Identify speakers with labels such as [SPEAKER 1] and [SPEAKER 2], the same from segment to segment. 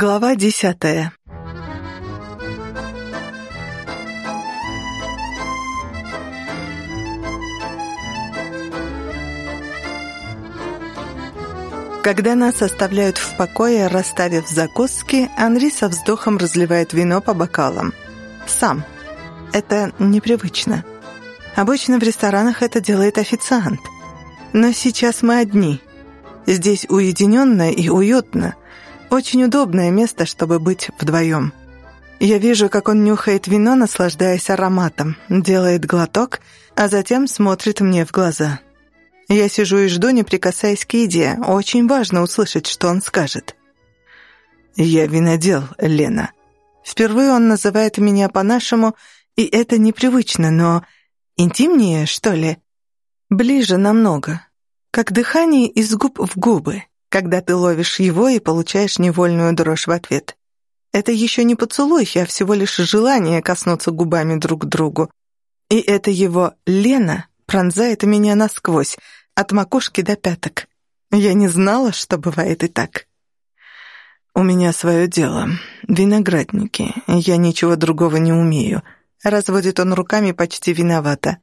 [SPEAKER 1] Глава десятая Когда нас оставляют в покое, расставив закуски, Анри со вздохом разливает вино по бокалам. Сам. Это непривычно. Обычно в ресторанах это делает официант. Но сейчас мы одни. Здесь уединенно и уютно. Очень удобное место, чтобы быть вдвоем. Я вижу, как он нюхает вино, наслаждаясь ароматом, делает глоток, а затем смотрит мне в глаза. Я сижу и жду, не прикасаясь к еде. Очень важно услышать, что он скажет. «Я винодел, Лена». Впервые он называет меня по-нашему, и это непривычно, но интимнее, что ли? Ближе намного. Как дыхание из губ в губы, когда ты ловишь его и получаешь невольную дрожь в ответ. Это еще не поцелуй, а всего лишь желание коснуться губами друг к другу. И это его «Лена» пронзает меня насквозь, от макушки до пяток. Я не знала, что бывает и так. «У меня свое дело. Виноградники. Я ничего другого не умею». Разводит он руками почти виновато.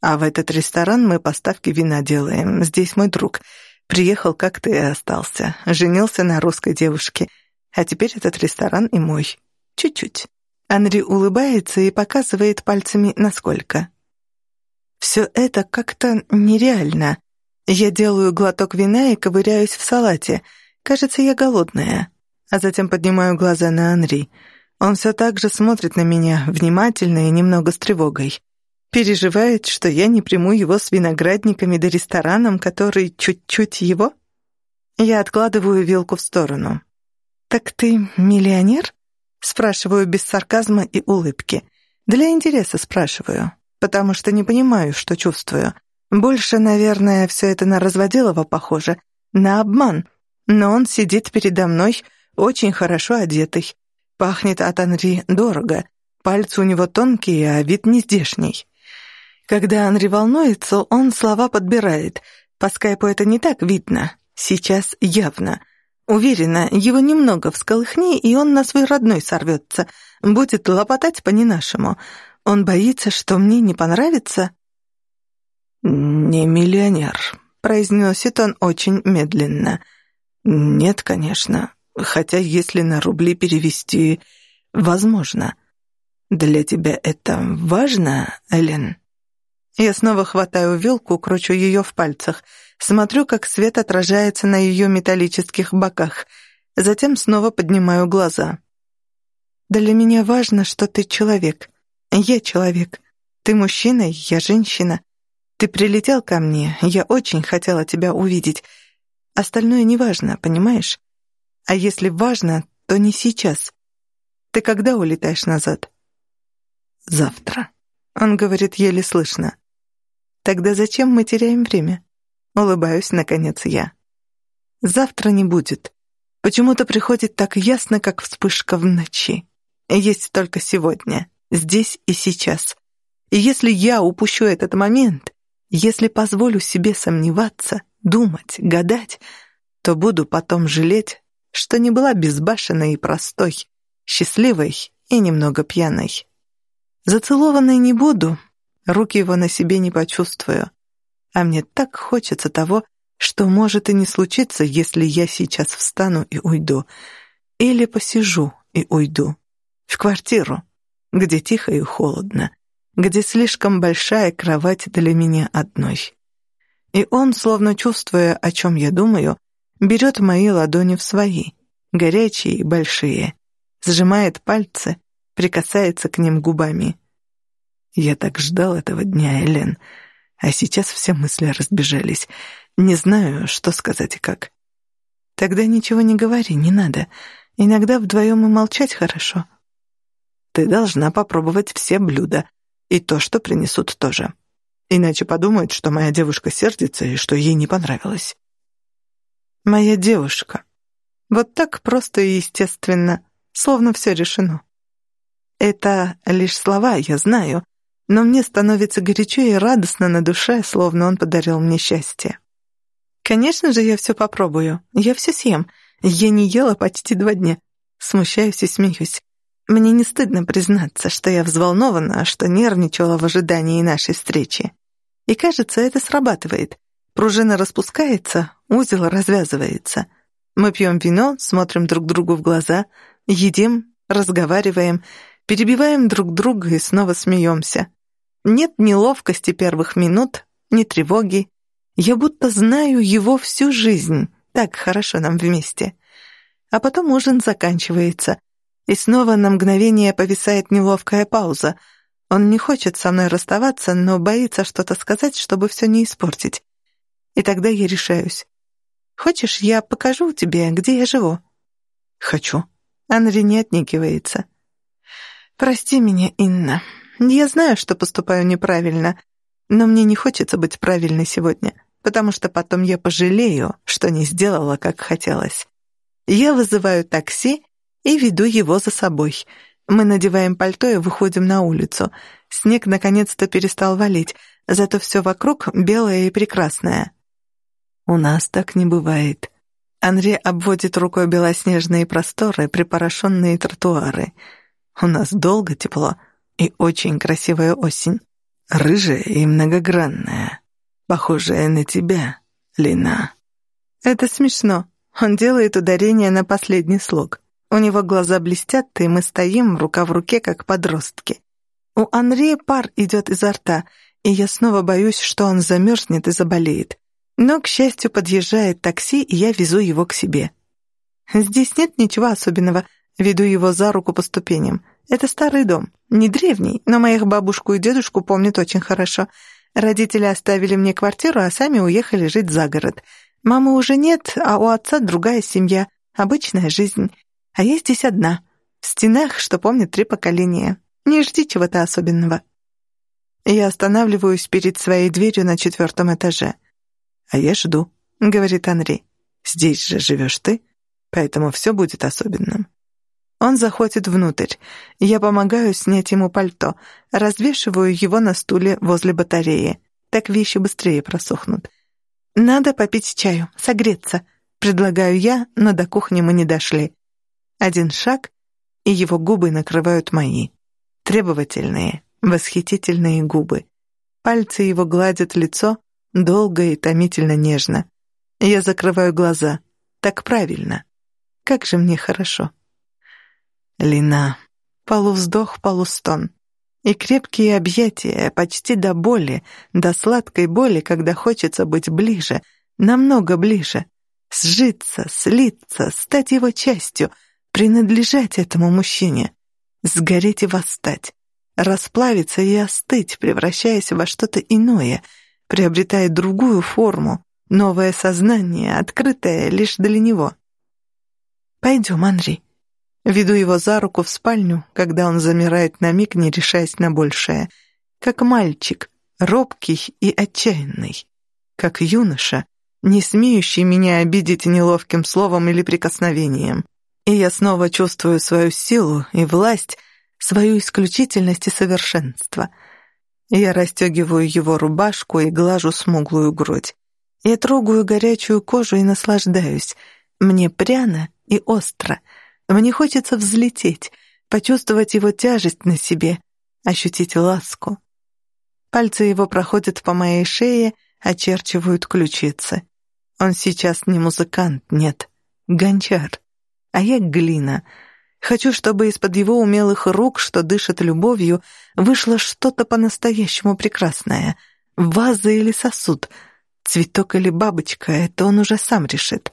[SPEAKER 1] А в этот ресторан мы поставки вина делаем. Здесь мой друг. Приехал, как ты и остался. Женился на русской девушке. А теперь этот ресторан и мой. Чуть-чуть. Анри улыбается и показывает пальцами, насколько. Все это как-то нереально. Я делаю глоток вина и ковыряюсь в салате. Кажется, я голодная. А затем поднимаю глаза на Анри. Он все так же смотрит на меня, внимательно и немного с тревогой. Переживает, что я не приму его с виноградниками до рестораном, который чуть-чуть его? Я откладываю вилку в сторону. «Так ты миллионер?» Спрашиваю без сарказма и улыбки. Для интереса спрашиваю, потому что не понимаю, что чувствую. Больше, наверное, все это на разводилово похоже, на обман. Но он сидит передо мной, очень хорошо одетый. Пахнет от Анри дорого. Пальцы у него тонкие, а вид не здешний. Когда Анри волнуется, он слова подбирает. По скайпу это не так видно. Сейчас явно. Уверена, его немного всколыхни, и он на свой родной сорвется. Будет лопотать по-ненашему. Он боится, что мне не понравится. «Не миллионер», — произносит он очень медленно. «Нет, конечно. Хотя если на рубли перевести, возможно. Для тебя это важно, Элен?» Я снова хватаю вилку, кручу ее в пальцах, смотрю, как свет отражается на ее металлических боках, затем снова поднимаю глаза. «Для меня важно, что ты человек. Я человек. Ты мужчина, я женщина. Ты прилетел ко мне, я очень хотела тебя увидеть. Остальное не важно, понимаешь? А если важно, то не сейчас. Ты когда улетаешь назад?» «Завтра», — он говорит еле слышно. Тогда зачем мы теряем время? Улыбаюсь, наконец, я. Завтра не будет. Почему-то приходит так ясно, как вспышка в ночи. Есть только сегодня, здесь и сейчас. И если я упущу этот момент, если позволю себе сомневаться, думать, гадать, то буду потом жалеть, что не была безбашенной и простой, счастливой и немного пьяной. Зацелованной не буду, Руки его на себе не почувствую. А мне так хочется того, что может и не случиться, если я сейчас встану и уйду. Или посижу и уйду. В квартиру, где тихо и холодно, где слишком большая кровать для меня одной. И он, словно чувствуя, о чем я думаю, берет мои ладони в свои, горячие и большие, сжимает пальцы, прикасается к ним губами. Я так ждал этого дня, Элен. А сейчас все мысли разбежались. Не знаю, что сказать и как. Тогда ничего не говори, не надо. Иногда вдвоем и молчать хорошо. Ты должна попробовать все блюда. И то, что принесут тоже. Иначе подумают, что моя девушка сердится и что ей не понравилось. Моя девушка. Вот так просто и естественно, словно все решено. Это лишь слова, я знаю, но мне становится горячо и радостно на душе, словно он подарил мне счастье. Конечно же, я все попробую, я все съем. Я не ела почти два дня. Смущаюсь и смеюсь. Мне не стыдно признаться, что я взволнована, что нервничала в ожидании нашей встречи. И кажется, это срабатывает. Пружина распускается, узел развязывается. Мы пьем вино, смотрим друг другу в глаза, едим, разговариваем, перебиваем друг друга и снова смеемся. Нет ни ловкости первых минут, ни тревоги. Я будто знаю его всю жизнь, так хорошо нам вместе. А потом ужин заканчивается, и снова на мгновение повисает неловкая пауза. Он не хочет со мной расставаться, но боится что-то сказать, чтобы все не испортить. И тогда я решаюсь. «Хочешь, я покажу тебе, где я живу?»
[SPEAKER 2] «Хочу».
[SPEAKER 1] Анри не отникивается. «Прости меня, Инна. Я знаю, что поступаю неправильно, но мне не хочется быть правильной сегодня, потому что потом я пожалею, что не сделала, как хотелось. Я вызываю такси и веду его за собой. Мы надеваем пальто и выходим на улицу. Снег наконец-то перестал валить, зато все вокруг белое и прекрасное.
[SPEAKER 2] У нас так не бывает.
[SPEAKER 1] Анри обводит рукой белоснежные просторы, припорошенные тротуары. У нас долго тепло, и очень красивая осень.
[SPEAKER 2] Рыжая и многогранная, похожая на тебя, Лина.
[SPEAKER 1] Это смешно. Он делает ударение на последний слог. У него глаза блестят, и мы стоим рука в руке, как подростки. У Анри пар идет изо рта, и я снова боюсь, что он замерзнет и заболеет. Но, к счастью, подъезжает такси, и я везу его к себе. Здесь нет ничего особенного. Веду его за руку по ступеням. Это старый дом. Не древний, но моих бабушку и дедушку помнят очень хорошо. Родители оставили мне квартиру, а сами уехали жить за город. Мамы уже нет, а у отца другая семья. Обычная жизнь. А я здесь одна. В стенах, что помнят три поколения. Не жди чего-то особенного. Я останавливаюсь перед своей дверью на четвертом этаже.
[SPEAKER 2] «А я жду», — говорит Анри. «Здесь же живешь ты, поэтому все будет особенным».
[SPEAKER 1] Он заходит внутрь. Я помогаю снять ему пальто, развешиваю его на стуле возле батареи. Так вещи быстрее просохнут. «Надо попить чаю, согреться», — предлагаю я, но до кухни мы не дошли. Один шаг, и его губы накрывают мои. Требовательные, восхитительные губы. Пальцы его гладят лицо, долго и томительно нежно. Я закрываю глаза. Так правильно. Как же мне хорошо.
[SPEAKER 2] Лина.
[SPEAKER 1] Полувздох, полустон. И крепкие объятия, почти до боли, до сладкой боли, когда хочется быть ближе, намного ближе. Сжиться, слиться, стать его частью, принадлежать этому мужчине. Сгореть и восстать. Расплавиться и остыть, превращаясь во что-то иное, приобретая другую форму, новое сознание, открытое лишь для него. «Пойдем, Анри», Веду его за руку в спальню, когда он замирает на миг, не решаясь на большее. Как мальчик, робкий и отчаянный. Как юноша, не смеющий меня обидеть неловким словом или прикосновением. И я снова чувствую свою силу и власть, свою исключительность и совершенство. Я расстегиваю его рубашку и глажу смуглую грудь. Я трогаю горячую кожу и наслаждаюсь. Мне пряно и остро — мне хочется взлететь, почувствовать его тяжесть на себе, ощутить ласку. Пальцы его проходят по моей шее, очерчивают ключицы. Он сейчас не музыкант, нет, гончар, а я глина. Хочу, чтобы из-под его умелых рук, что дышат любовью, вышло что-то по-настоящему прекрасное. Ваза или сосуд, цветок или бабочка — это он уже сам решит.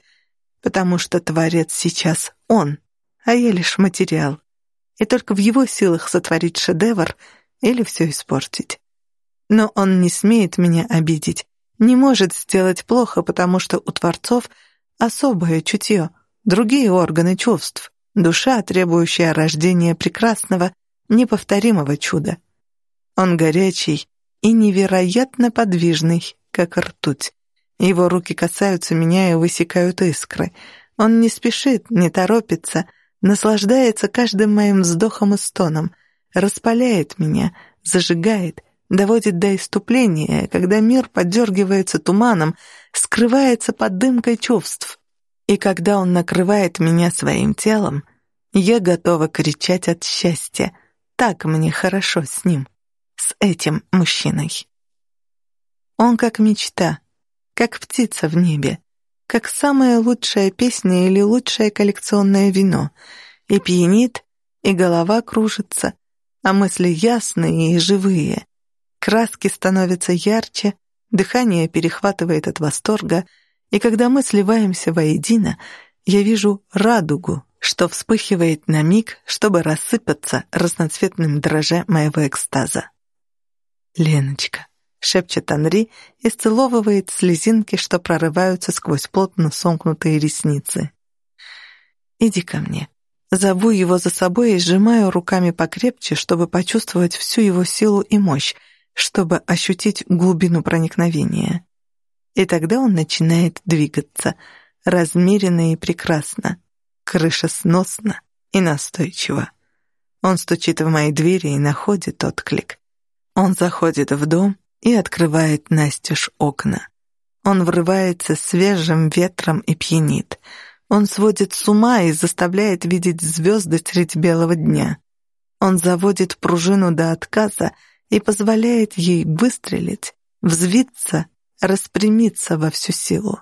[SPEAKER 1] Потому что Творец сейчас он а я лишь материал. И только в его силах сотворить шедевр или все испортить. Но он не смеет меня обидеть, не может сделать плохо, потому что у творцов особое чутье, другие органы чувств, душа, требующая рождения прекрасного, неповторимого чуда. Он горячий и невероятно подвижный, как ртуть. Его руки касаются меня и высекают искры. Он не спешит, не торопится — наслаждается каждым моим вздохом и стоном, распаляет меня, зажигает, доводит до иступления, когда мир подергивается туманом, скрывается под дымкой чувств. И когда он накрывает меня своим телом, Я готова кричать от счастья. Так мне хорошо с ним, с этим мужчиной. Он как мечта, как птица в небе, как самая лучшая песня или лучшее коллекционное вино. И пьянит, и голова кружится, а мысли ясные и живые. Краски становятся ярче, дыхание перехватывает от восторга, и когда мы сливаемся воедино, я вижу радугу, что вспыхивает на миг, чтобы рассыпаться разноцветным дроже моего экстаза. «Леночка», — шепчет Анри и сцеловывает слезинки, что прорываются сквозь плотно сомкнутые ресницы. «Иди ко мне». Зову его за собой и сжимаю руками покрепче, чтобы почувствовать всю его силу и мощь, чтобы ощутить глубину проникновения. И тогда он начинает двигаться, размеренно и прекрасно, крышесносно и настойчиво. Он стучит в мои двери и находит отклик. Он заходит в дом и открывает настежь окна. Он врывается свежим ветром и пьянит. Он сводит с ума и заставляет видеть звезды средь белого дня. Он заводит пружину до отказа и позволяет ей выстрелить, взвиться, распрямиться во всю силу.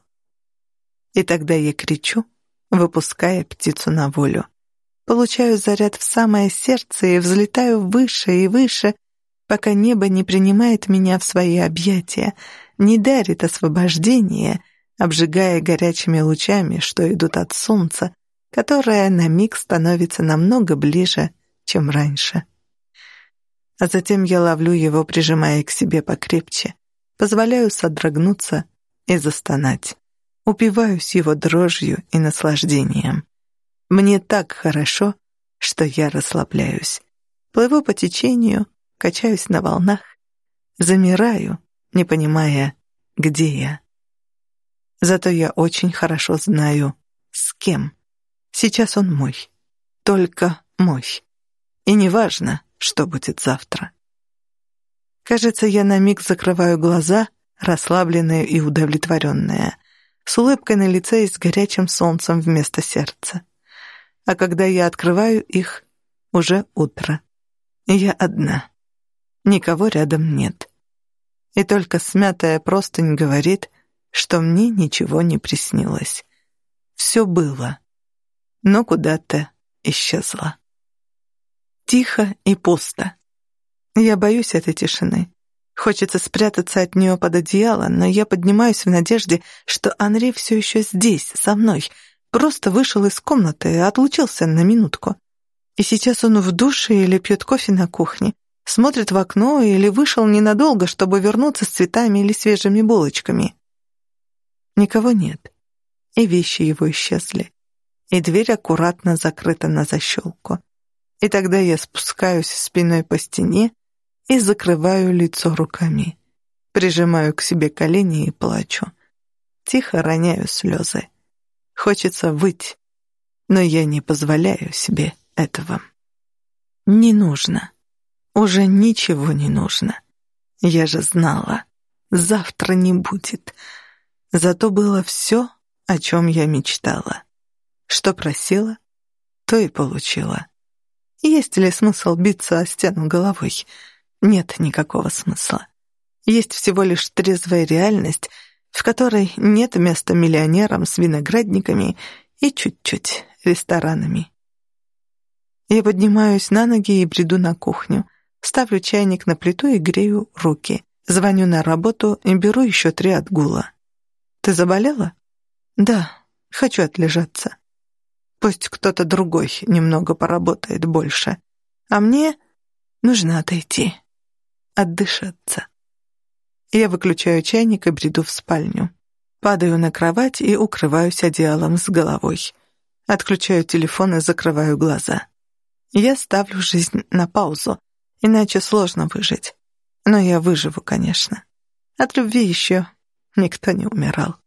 [SPEAKER 1] И тогда я кричу, выпуская птицу на волю. Получаю заряд в самое сердце и взлетаю выше и выше, пока небо не принимает меня в свои объятия, не дарит освобождение, обжигая горячими лучами, что идут от солнца, которое на миг становится намного ближе, чем раньше. А затем я ловлю его, прижимая к себе покрепче, позволяю содрогнуться и застонать. Упиваюсь его дрожью и наслаждением. Мне так хорошо, что я расслабляюсь. Плыву по течению, качаюсь на волнах, замираю, не понимая, где я. Зато я очень хорошо знаю, с кем. Сейчас он мой, только мой. И неважно, что будет завтра. Кажется, я на миг закрываю глаза, расслабленная и удовлетворенная с улыбкой на лице и с горячим солнцем вместо сердца. А когда я открываю их, уже утро. Я одна. Никого рядом нет. И только смятая простынь говорит, что мне ничего не приснилось. Все было, но куда-то исчезло. Тихо и пусто. Я боюсь этой тишины. Хочется спрятаться от нее под одеяло, но я поднимаюсь в надежде, что Анри все еще здесь, со мной. Просто вышел из комнаты и отлучился на минутку. И сейчас он в душе или пьет кофе на кухне, смотрит в окно или вышел ненадолго, чтобы вернуться с цветами или свежими булочками. Никого нет, и вещи его исчезли, и дверь аккуратно закрыта на защелку. И тогда я спускаюсь спиной по стене и закрываю лицо руками. Прижимаю к себе колени и плачу. Тихо роняю слезы. Хочется выть, но я не позволяю себе этого. Не нужно. Уже ничего не нужно. Я же знала. Завтра не будет. Зато было все, о чем я мечтала. Что просила, то и получила. Есть ли смысл биться о стену головой? нет никакого смысла. Есть всего лишь трезвая реальность, в которой нет места миллионерам с виноградниками и чуть-чуть ресторанами. Я поднимаюсь на ноги и бреду на кухню, ставлю чайник на плиту и грею руки. Звоню на работу и беру еще три отгула. «Ты заболела?» «Да, хочу отлежаться. Пусть кто-то другой немного поработает больше, а мне нужно отойти» отдышаться. Я выключаю чайник и бреду в спальню. Падаю на кровать и укрываюсь одеялом с головой. Отключаю телефон и закрываю глаза. Я ставлю жизнь на паузу, иначе сложно выжить. Но я выживу, конечно. От любви еще никто не умирал.